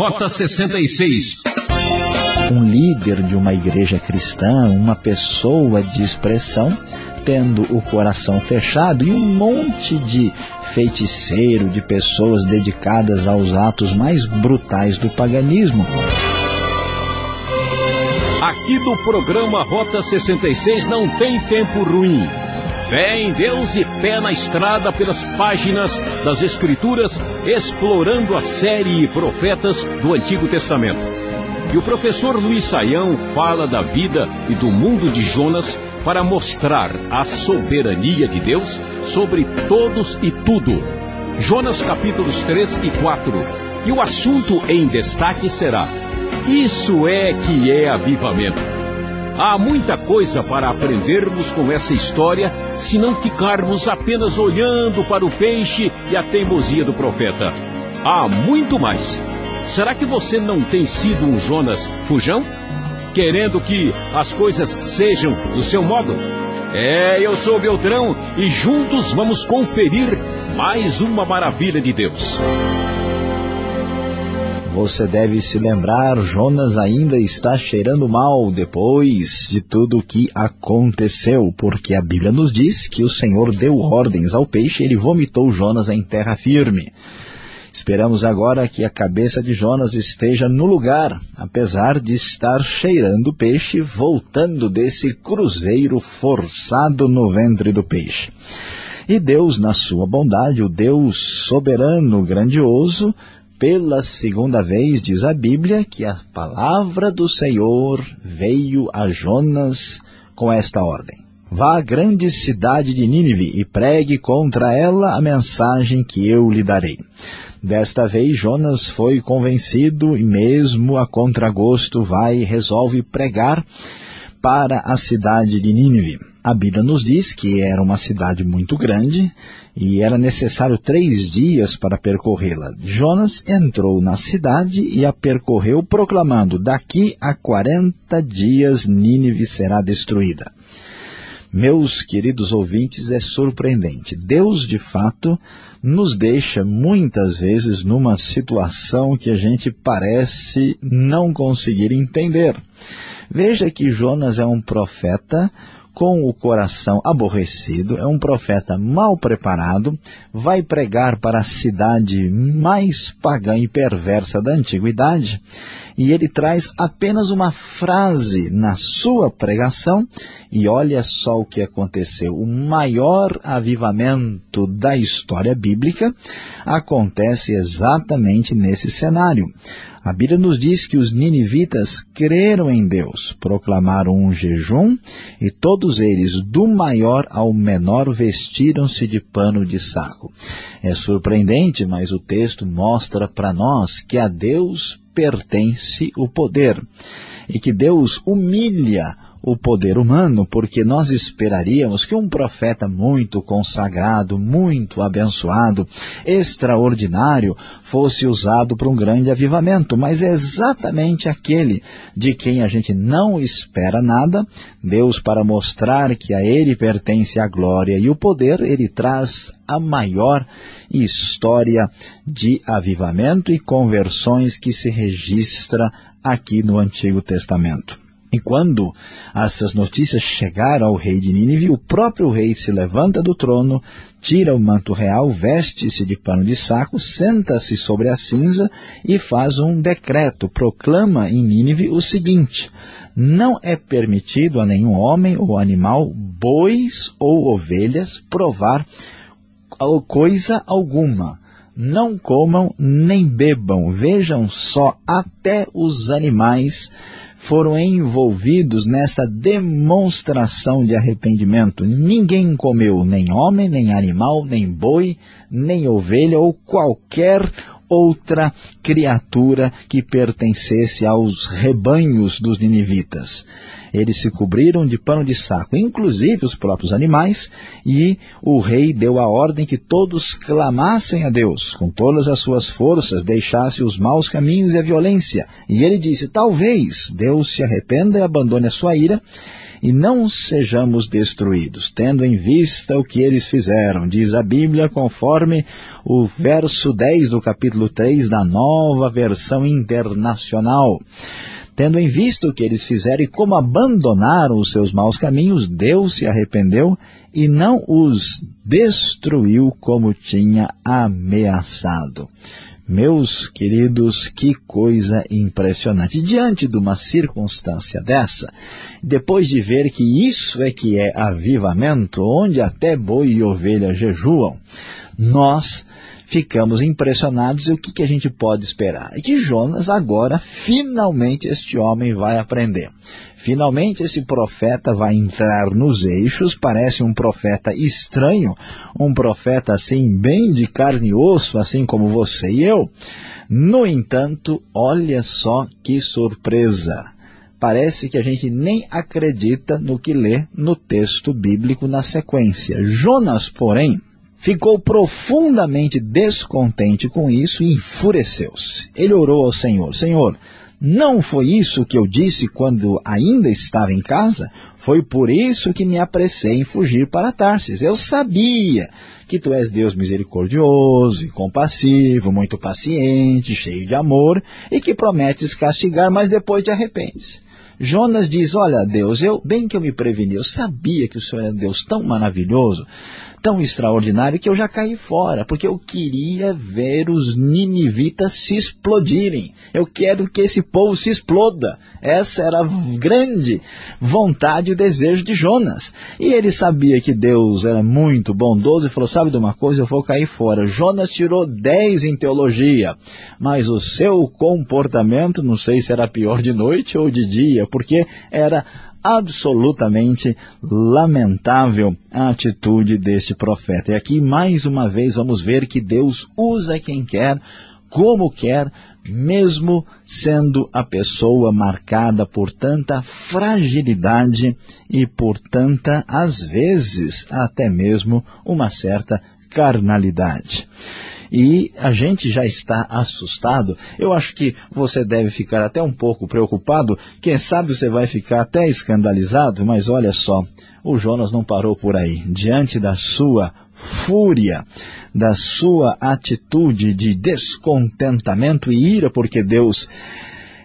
Rota 66. Um líder de uma igreja cristã, uma pessoa de expressão, tendo o coração fechado e um monte de feiticeiro, de pessoas dedicadas aos atos mais brutais do paganismo. Aqui do programa Rota 66 não tem tempo ruim. Fé em Deus e pé na estrada pelas páginas das Escrituras, explorando a série Profetas do Antigo Testamento. E o professor Luiz Saião fala da vida e do mundo de Jonas para mostrar a soberania de Deus sobre todos e tudo. Jonas capítulos 3 e 4. E o assunto em destaque será: Isso é que é avivamento. Há muita coisa para aprendermos com essa história se não ficarmos apenas olhando para o peixe e a teimosia do profeta. Há muito mais. Será que você não tem sido um Jonas fujão? Querendo que as coisas sejam do seu modo? É, eu sou Beltrão e juntos vamos conferir mais uma maravilha de Deus. Você deve se lembrar, Jonas ainda está cheirando mal depois de tudo o que aconteceu, porque a Bíblia nos diz que o Senhor deu ordens ao peixe e ele vomitou Jonas em terra firme. Esperamos agora que a cabeça de Jonas esteja no lugar, apesar de estar cheirando peixe, voltando desse cruzeiro forçado no ventre do peixe. E Deus, na sua bondade, o Deus soberano, grandioso, pela segunda vez, diz a Bíblia, que a palavra do Senhor veio a Jonas com esta ordem. Vá à grande cidade de Nínive e pregue contra ela a mensagem que eu lhe darei. Desta vez Jonas foi convencido e mesmo a contragosto vai e resolve pregar para a cidade de Nínive. A Bíblia nos diz que era uma cidade muito grande e era necessário três dias para percorrê-la. Jonas entrou na cidade e a percorreu proclamando, daqui a quarenta dias Nínive será destruída. Meus queridos ouvintes, é surpreendente. Deus, de fato, nos deixa muitas vezes numa situação que a gente parece não conseguir entender. Veja que Jonas é um profeta com o coração aborrecido, é um profeta mal preparado, vai pregar para a cidade mais pagã e perversa da antiguidade, e ele traz apenas uma frase na sua pregação, e olha só o que aconteceu. O maior avivamento da história bíblica acontece exatamente nesse cenário. A Bíblia nos diz que os ninivitas creram em Deus, proclamaram um jejum e todos eles, do maior ao menor, vestiram-se de pano de saco. É surpreendente, mas o texto mostra para nós que a Deus pertence o poder e que Deus humilha o poder humano, porque nós esperaríamos que um profeta muito consagrado, muito abençoado, extraordinário, fosse usado para um grande avivamento, mas é exatamente aquele de quem a gente não espera nada, Deus para mostrar que a Ele pertence a glória e o poder, Ele traz a maior história de avivamento e conversões que se registra aqui no Antigo Testamento. E quando essas notícias chegaram ao rei de Nínive, o próprio rei se levanta do trono, tira o manto real, veste-se de pano de saco, senta-se sobre a cinza e faz um decreto, proclama em Nínive o seguinte, não é permitido a nenhum homem ou animal, bois ou ovelhas, provar coisa alguma. Não comam nem bebam, vejam só, até os animais foram envolvidos nessa demonstração de arrependimento. Ninguém comeu nem homem, nem animal, nem boi, nem ovelha ou qualquer outra criatura que pertencesse aos rebanhos dos ninivitas. Eles se cobriram de pano de saco, inclusive os próprios animais, e o rei deu a ordem que todos clamassem a Deus, com todas as suas forças, deixasse os maus caminhos e a violência. E ele disse, talvez Deus se arrependa e abandone a sua ira, e não sejamos destruídos, tendo em vista o que eles fizeram, diz a Bíblia, conforme o verso 10 do capítulo 3 da nova versão internacional. Tendo em vista o que eles fizeram e como abandonaram os seus maus caminhos, Deus se arrependeu e não os destruiu como tinha ameaçado. Meus queridos, que coisa impressionante. Diante de uma circunstância dessa, depois de ver que isso é que é avivamento, onde até boi e ovelha jejuam, nós ficamos impressionados e o que, que a gente pode esperar? E que Jonas agora, finalmente, este homem vai aprender. Finalmente esse profeta vai entrar nos eixos, parece um profeta estranho, um profeta assim bem de carne e osso, assim como você e eu. No entanto, olha só que surpresa. Parece que a gente nem acredita no que lê no texto bíblico na sequência. Jonas, porém, ficou profundamente descontente com isso e enfureceu-se. Ele orou ao Senhor, Senhor, não foi isso que eu disse quando ainda estava em casa? Foi por isso que me apressei em fugir para Tarsis. Eu sabia que tu és Deus misericordioso e compassivo, muito paciente, cheio de amor, e que prometes castigar, mas depois te arrependes. Jonas diz, olha Deus, eu bem que eu me preveni, eu sabia que o Senhor é Deus tão maravilhoso, tão extraordinário que eu já caí fora, porque eu queria ver os ninivitas se explodirem. Eu quero que esse povo se exploda. Essa era a grande vontade e desejo de Jonas. E ele sabia que Deus era muito bondoso e falou, sabe de uma coisa, eu vou cair fora. Jonas tirou 10 em teologia, mas o seu comportamento, não sei se era pior de noite ou de dia, porque era absolutamente lamentável a atitude deste profeta. E aqui, mais uma vez, vamos ver que Deus usa quem quer, como quer, mesmo sendo a pessoa marcada por tanta fragilidade e por tanta, às vezes, até mesmo uma certa carnalidade e a gente já está assustado, eu acho que você deve ficar até um pouco preocupado, quem sabe você vai ficar até escandalizado, mas olha só, o Jonas não parou por aí. Diante da sua fúria, da sua atitude de descontentamento e ira porque Deus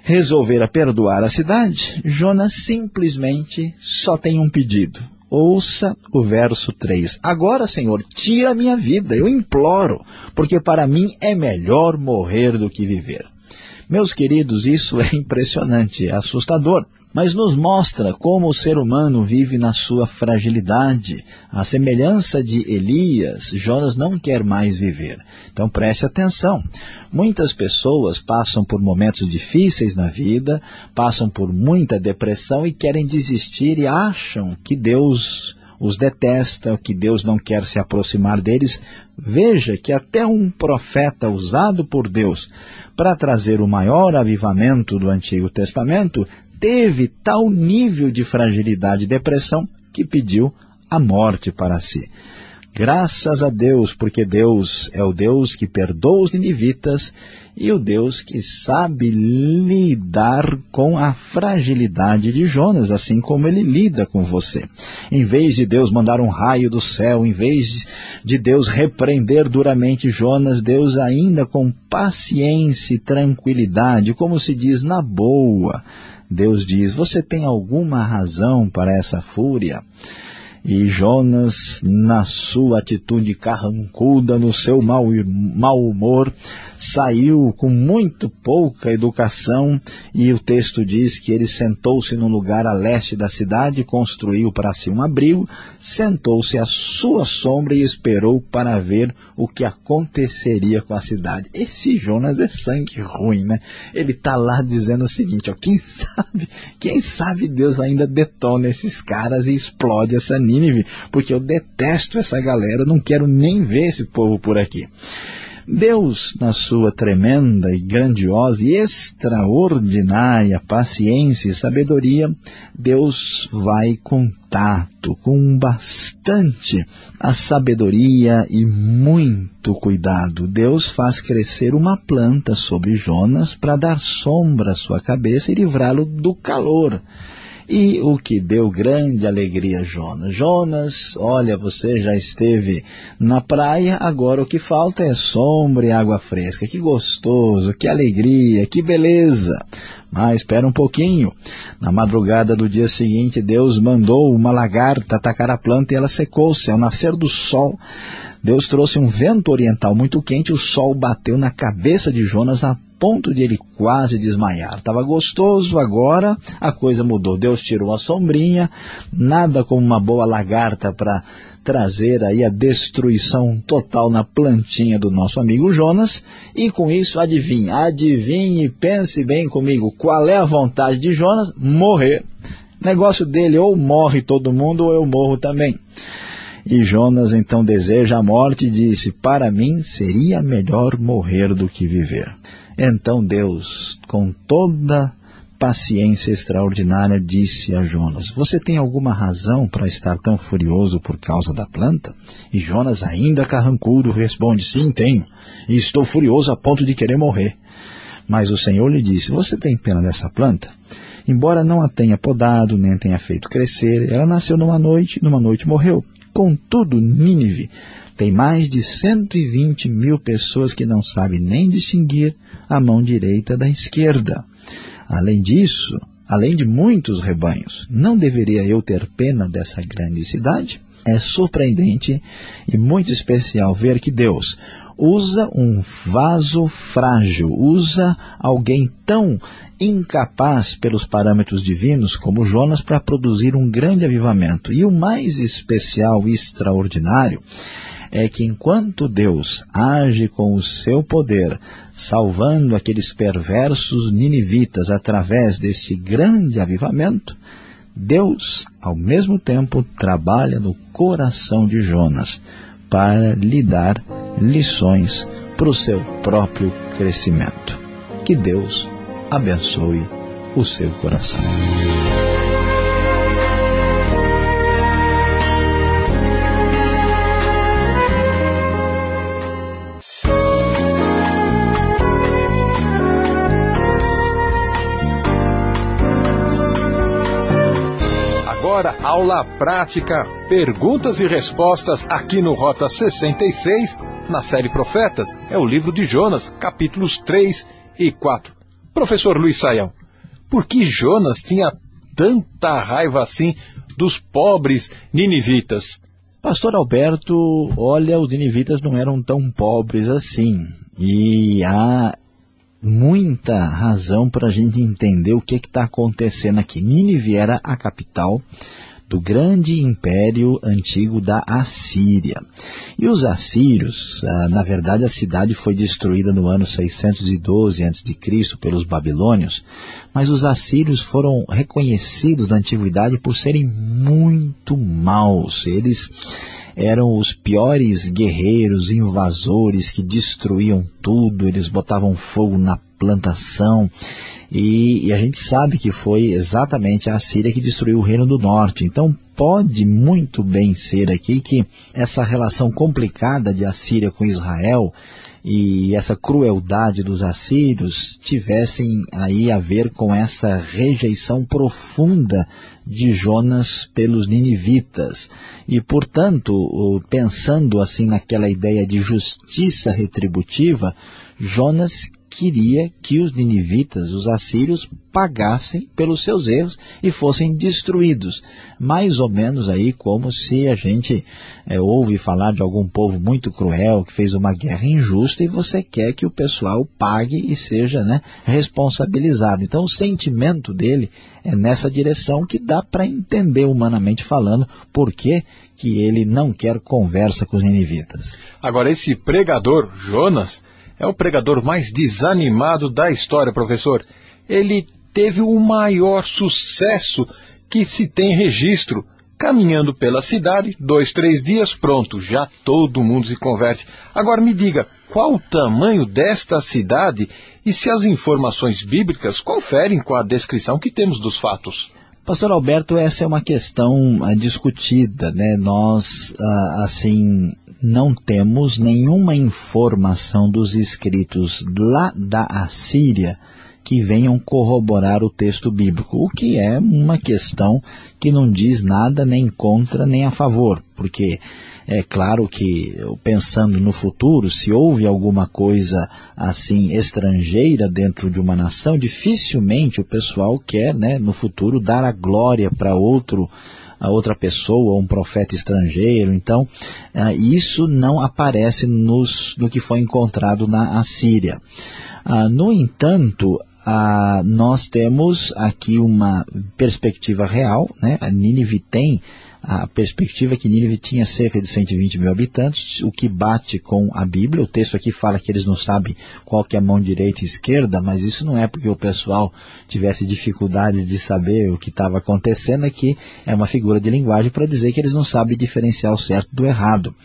resolvera perdoar a cidade, Jonas simplesmente só tem um pedido. Ouça o verso 3. Agora, Senhor, tira a minha vida, eu imploro, porque para mim é melhor morrer do que viver. Meus queridos, isso é impressionante, é assustador mas nos mostra como o ser humano vive na sua fragilidade. A semelhança de Elias, Jonas não quer mais viver. Então preste atenção. Muitas pessoas passam por momentos difíceis na vida, passam por muita depressão e querem desistir e acham que Deus os detesta, que Deus não quer se aproximar deles. Veja que até um profeta usado por Deus para trazer o maior avivamento do Antigo Testamento teve tal nível de fragilidade e depressão que pediu a morte para si. Graças a Deus, porque Deus é o Deus que perdoa os ninivitas e o Deus que sabe lidar com a fragilidade de Jonas, assim como ele lida com você. Em vez de Deus mandar um raio do céu, em vez de Deus repreender duramente Jonas, Deus ainda com paciência e tranquilidade, como se diz na boa, Deus diz, você tem alguma razão para essa fúria? E Jonas, na sua atitude carrancuda, no seu mau, mau humor, saiu com muito pouca educação e o texto diz que ele sentou-se num lugar a leste da cidade, construiu para si um abrigo, sentou-se à sua sombra e esperou para ver o que aconteceria com a cidade. Esse Jonas é sangue ruim, né? Ele está lá dizendo o seguinte, ó, quem sabe, quem sabe Deus ainda detona esses caras e explode essa Nínive, porque eu detesto essa galera, não quero nem ver esse povo por aqui. Deus, na sua tremenda e grandiosa e extraordinária paciência e sabedoria, Deus vai com tato, com bastante a sabedoria e muito cuidado. Deus faz crescer uma planta sobre Jonas para dar sombra à sua cabeça e livrá-lo do calor. E o que deu grande alegria a Jonas. Jonas, olha, você já esteve na praia, agora o que falta é sombra e água fresca. Que gostoso, que alegria, que beleza. Mas espera um pouquinho. Na madrugada do dia seguinte, Deus mandou uma lagarta atacar a planta e ela secou-se. Ao nascer do sol, Deus trouxe um vento oriental muito quente, o sol bateu na cabeça de Jonas a ponto de ele quase desmaiar. Estava gostoso, agora a coisa mudou. Deus tirou a sombrinha, nada como uma boa lagarta para trazer aí a destruição total na plantinha do nosso amigo Jonas. E com isso, adivinhe, adivinhe pense bem comigo, qual é a vontade de Jonas? Morrer. Negócio dele, ou morre todo mundo ou eu morro também. E Jonas então deseja a morte e disse, para mim seria melhor morrer do que viver. Então Deus, com toda paciência extraordinária, disse a Jonas, você tem alguma razão para estar tão furioso por causa da planta? E Jonas, ainda carrancudo, responde, sim, tenho, e estou furioso a ponto de querer morrer. Mas o Senhor lhe disse, você tem pena dessa planta? Embora não a tenha podado, nem tenha feito crescer, ela nasceu numa noite, numa noite morreu. Contudo, Nínive tem mais de 120 mil pessoas que não sabem nem distinguir a mão direita da esquerda. Além disso, além de muitos rebanhos, não deveria eu ter pena dessa grande cidade? É surpreendente e muito especial ver que Deus usa um vaso frágil, usa alguém tão incapaz pelos parâmetros divinos como Jonas para produzir um grande avivamento. E o mais especial e extraordinário é que enquanto Deus age com o seu poder, salvando aqueles perversos ninivitas através deste grande avivamento, Deus, ao mesmo tempo, trabalha no coração de Jonas para lhe dar lições para o seu próprio crescimento. Que Deus abençoe o seu coração. Agora, aula prática, perguntas e respostas aqui no Rota 66, na série Profetas. É o livro de Jonas, capítulos 3 e 4. Professor Luiz Saião, por que Jonas tinha tanta raiva assim dos pobres ninivitas? Pastor Alberto, olha, os ninivitas não eram tão pobres assim. E há muita razão para a gente entender o que está acontecendo aqui. Nínive era a capital do grande império antigo da Assíria. E os assírios, ah, na verdade a cidade foi destruída no ano 612 a.C. pelos babilônios, mas os assírios foram reconhecidos na antiguidade por serem muito maus. Eles eram os piores guerreiros, invasores que destruíam tudo, eles botavam fogo na plantação, e, e, a gente sabe que foi exatamente a Síria que destruiu o Reino do Norte. Então pode muito bem ser aqui que essa relação complicada de Assíria com Israel e essa crueldade dos assírios tivessem aí a ver com essa rejeição profunda de Jonas pelos ninivitas. E, portanto, pensando assim naquela ideia de justiça retributiva, Jonas queria que os ninivitas, os assírios, pagassem pelos seus erros e fossem destruídos. Mais ou menos aí como se a gente é, ouve falar de algum povo muito cruel que fez uma guerra injusta e você quer que o pessoal pague e seja né, responsabilizado. Então o sentimento dele é nessa direção que dá para entender humanamente falando por que, que ele não quer conversa com os ninivitas. Agora esse pregador, Jonas é o pregador mais desanimado da história, professor. Ele teve o maior sucesso que se tem registro. Caminhando pela cidade, dois, três dias, pronto, já todo mundo se converte. Agora me diga, qual o tamanho desta cidade e se as informações bíblicas conferem com a descrição que temos dos fatos? Pastor Alberto, essa é uma questão uh, discutida, né? Nós, uh, assim, não temos nenhuma informação dos escritos lá da Assíria que venham corroborar o texto bíblico, o que é uma questão que não diz nada nem contra nem a favor, porque é claro que, pensando no futuro, se houve alguma coisa assim estrangeira dentro de uma nação, dificilmente o pessoal quer, né, no futuro, dar a glória para outro a outra pessoa, um profeta estrangeiro. Então, uh, isso não aparece nos, no que foi encontrado na Assíria. Uh, no entanto, uh, nós temos aqui uma perspectiva real, né? a Nínive tem a perspectiva é que Nínive tinha cerca de 120 mil habitantes, o que bate com a Bíblia. O texto aqui fala que eles não sabem qual que é a mão direita e esquerda, mas isso não é porque o pessoal tivesse dificuldade de saber o que estava acontecendo, aqui é, é uma figura de linguagem para dizer que eles não sabem diferenciar o certo do errado.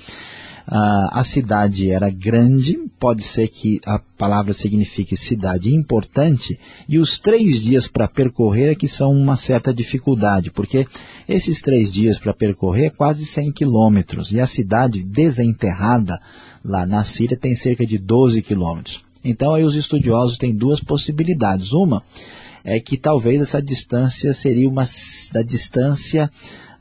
A cidade era grande, pode ser que a palavra signifique cidade importante, e os três dias para percorrer é que são uma certa dificuldade, porque esses três dias para percorrer é quase 100 quilômetros, e a cidade desenterrada lá na Síria tem cerca de 12 quilômetros. Então aí os estudiosos têm duas possibilidades. Uma é que talvez essa distância seria uma a distância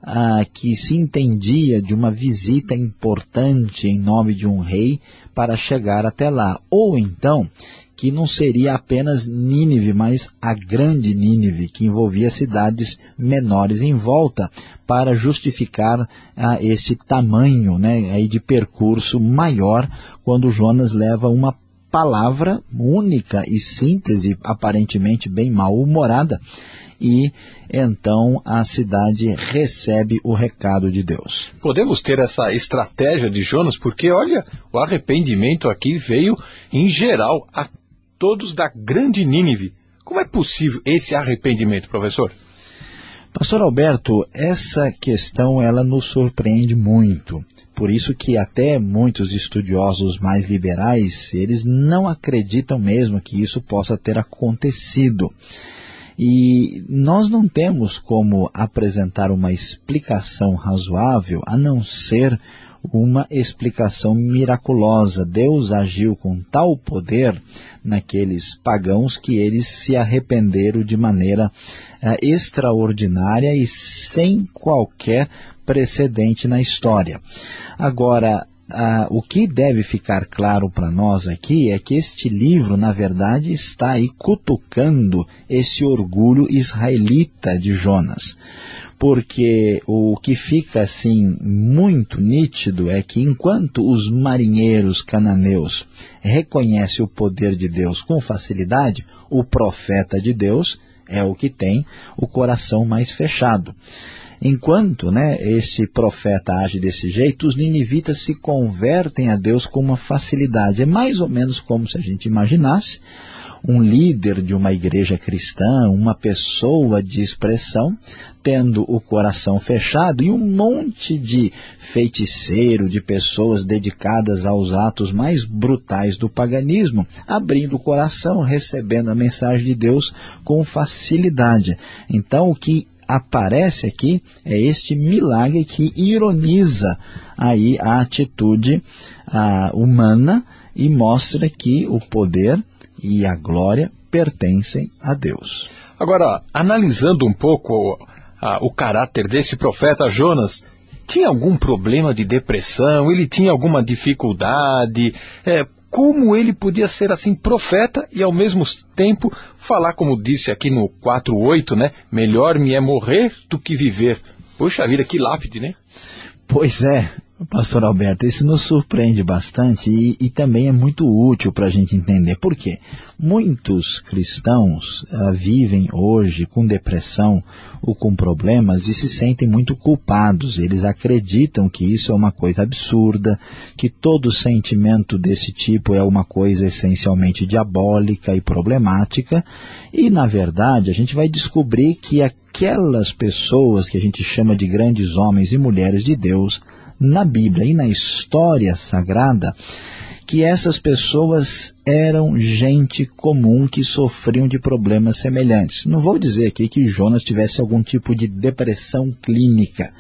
ah, que se entendia de uma visita importante em nome de um rei para chegar até lá. Ou então, que não seria apenas Nínive, mas a grande Nínive, que envolvia cidades menores em volta, para justificar ah, este tamanho né, aí de percurso maior, quando Jonas leva uma palavra única e simples e aparentemente bem mal-humorada, e então a cidade recebe o recado de Deus. Podemos ter essa estratégia de Jonas, porque olha, o arrependimento aqui veio em geral a todos da grande Nínive. Como é possível esse arrependimento, professor? Pastor Alberto, essa questão ela nos surpreende muito. Por isso que até muitos estudiosos mais liberais, eles não acreditam mesmo que isso possa ter acontecido. E nós não temos como apresentar uma explicação razoável a não ser uma explicação miraculosa. Deus agiu com tal poder naqueles pagãos que eles se arrependeram de maneira eh, extraordinária e sem qualquer precedente na história. Agora, ah, o que deve ficar claro para nós aqui é que este livro, na verdade, está aí cutucando esse orgulho israelita de Jonas. Porque o que fica assim muito nítido é que enquanto os marinheiros cananeus reconhecem o poder de Deus com facilidade, o profeta de Deus é o que tem o coração mais fechado. Enquanto né, esse profeta age desse jeito, os ninivitas se convertem a Deus com uma facilidade. É mais ou menos como se a gente imaginasse um líder de uma igreja cristã, uma pessoa de expressão, tendo o coração fechado e um monte de feiticeiro, de pessoas dedicadas aos atos mais brutais do paganismo, abrindo o coração, recebendo a mensagem de Deus com facilidade. Então, o que aparece aqui é este milagre que ironiza aí a atitude a, humana e mostra que o poder e a glória pertencem a Deus. Agora, analisando um pouco a, o caráter desse profeta Jonas, tinha algum problema de depressão? Ele tinha alguma dificuldade? É, como ele podia ser assim profeta e ao mesmo tempo falar, como disse aqui no 4.8, né? Melhor me é morrer do que viver. Poxa vida, que lápide, né? Pois é, Pastor Alberto, isso nos surpreende bastante e, e também é muito útil para a gente entender. Por quê? Muitos cristãos uh, vivem hoje com depressão ou com problemas e se sentem muito culpados. Eles acreditam que isso é uma coisa absurda, que todo sentimento desse tipo é uma coisa essencialmente diabólica e problemática. E, na verdade, a gente vai descobrir que aquelas pessoas que a gente chama de grandes homens e mulheres de Deus na Bíblia e na história sagrada que essas pessoas eram gente comum que sofriam de problemas semelhantes. Não vou dizer aqui que Jonas tivesse algum tipo de depressão clínica,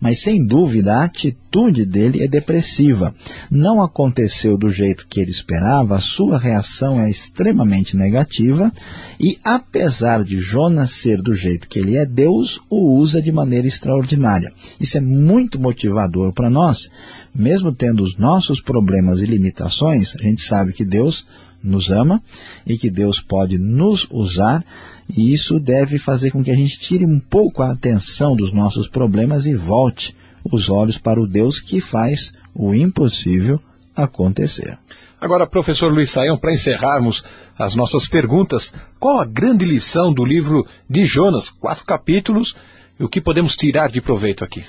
mas sem dúvida a atitude dele é depressiva. Não aconteceu do jeito que ele esperava, a sua reação é extremamente negativa e apesar de Jonas ser do jeito que ele é, Deus o usa de maneira extraordinária. Isso é muito motivador para nós, mesmo tendo os nossos problemas e limitações, a gente sabe que Deus nos ama e que Deus pode nos usar e isso deve fazer com que a gente tire um pouco a atenção dos nossos problemas e volte os olhos para o Deus que faz o impossível acontecer. Agora, professor Luiz Saião, para encerrarmos as nossas perguntas, qual a grande lição do livro de Jonas, quatro capítulos, e o que podemos tirar de proveito aqui?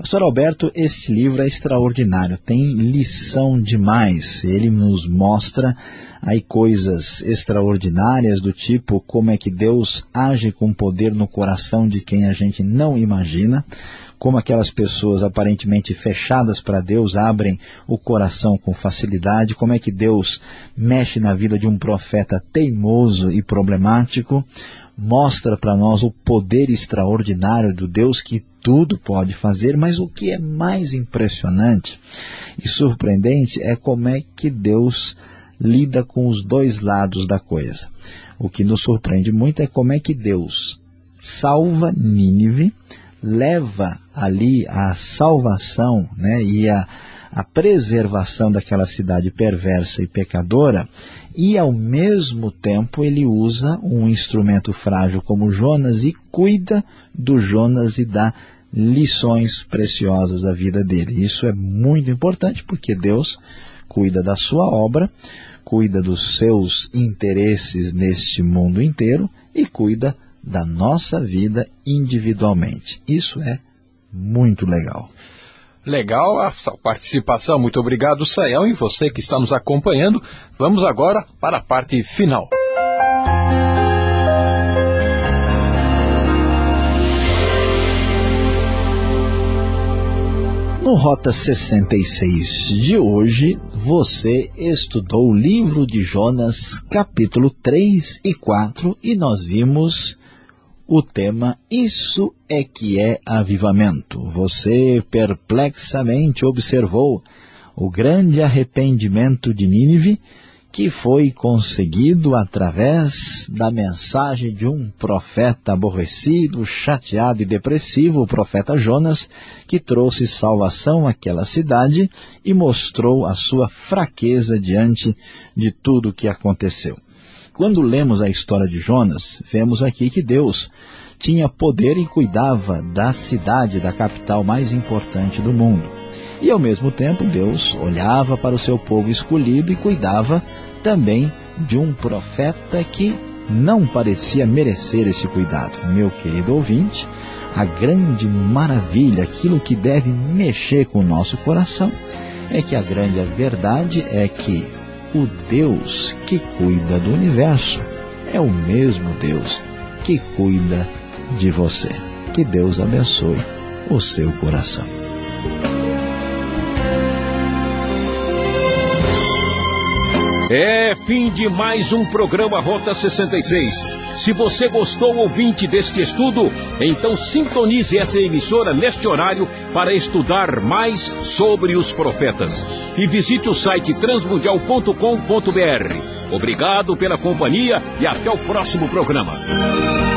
Pastor Alberto, esse livro é extraordinário, tem lição demais. Ele nos mostra aí coisas extraordinárias do tipo como é que Deus age com poder no coração de quem a gente não imagina, como aquelas pessoas aparentemente fechadas para Deus abrem o coração com facilidade, como é que Deus mexe na vida de um profeta teimoso e problemático, mostra para nós o poder extraordinário do Deus que tudo pode fazer, mas o que é mais impressionante e surpreendente é como é que Deus lida com os dois lados da coisa. O que nos surpreende muito é como é que Deus salva Nínive, leva ali a salvação né, e a, a preservação daquela cidade perversa e pecadora, e ao mesmo tempo ele usa um instrumento frágil como Jonas e cuida do Jonas e dá lições preciosas da vida dele. Isso é muito importante porque Deus cuida da sua obra, cuida dos seus interesses neste mundo inteiro e cuida da nossa vida individualmente. Isso é muito legal. Legal a participação. Muito obrigado, Sayão, e você que está nos acompanhando. Vamos agora para a parte final. No Rota 66 de hoje, você estudou o livro de Jonas, capítulo 3 e 4, e nós vimos o tema Isso é que é avivamento. Você perplexamente observou o grande arrependimento de Nínive que foi conseguido através da mensagem de um profeta aborrecido, chateado e depressivo, o profeta Jonas, que trouxe salvação àquela cidade e mostrou a sua fraqueza diante de tudo o que aconteceu. Quando lemos a história de Jonas, vemos aqui que Deus tinha poder e cuidava da cidade, da capital mais importante do mundo. E ao mesmo tempo Deus olhava para o seu povo escolhido e cuidava também de um profeta que não parecia merecer esse cuidado. Meu querido ouvinte, a grande maravilha, aquilo que deve mexer com o nosso coração, é que a grande verdade é que o Deus que cuida do universo é o mesmo Deus que cuida de você. Que Deus abençoe o seu coração. É fim de mais um programa Rota 66. Se você gostou, ouvinte, deste estudo, então sintonize essa emissora neste horário para estudar mais sobre os profetas. E visite o site transmundial.com.br. Obrigado pela companhia e até o próximo programa.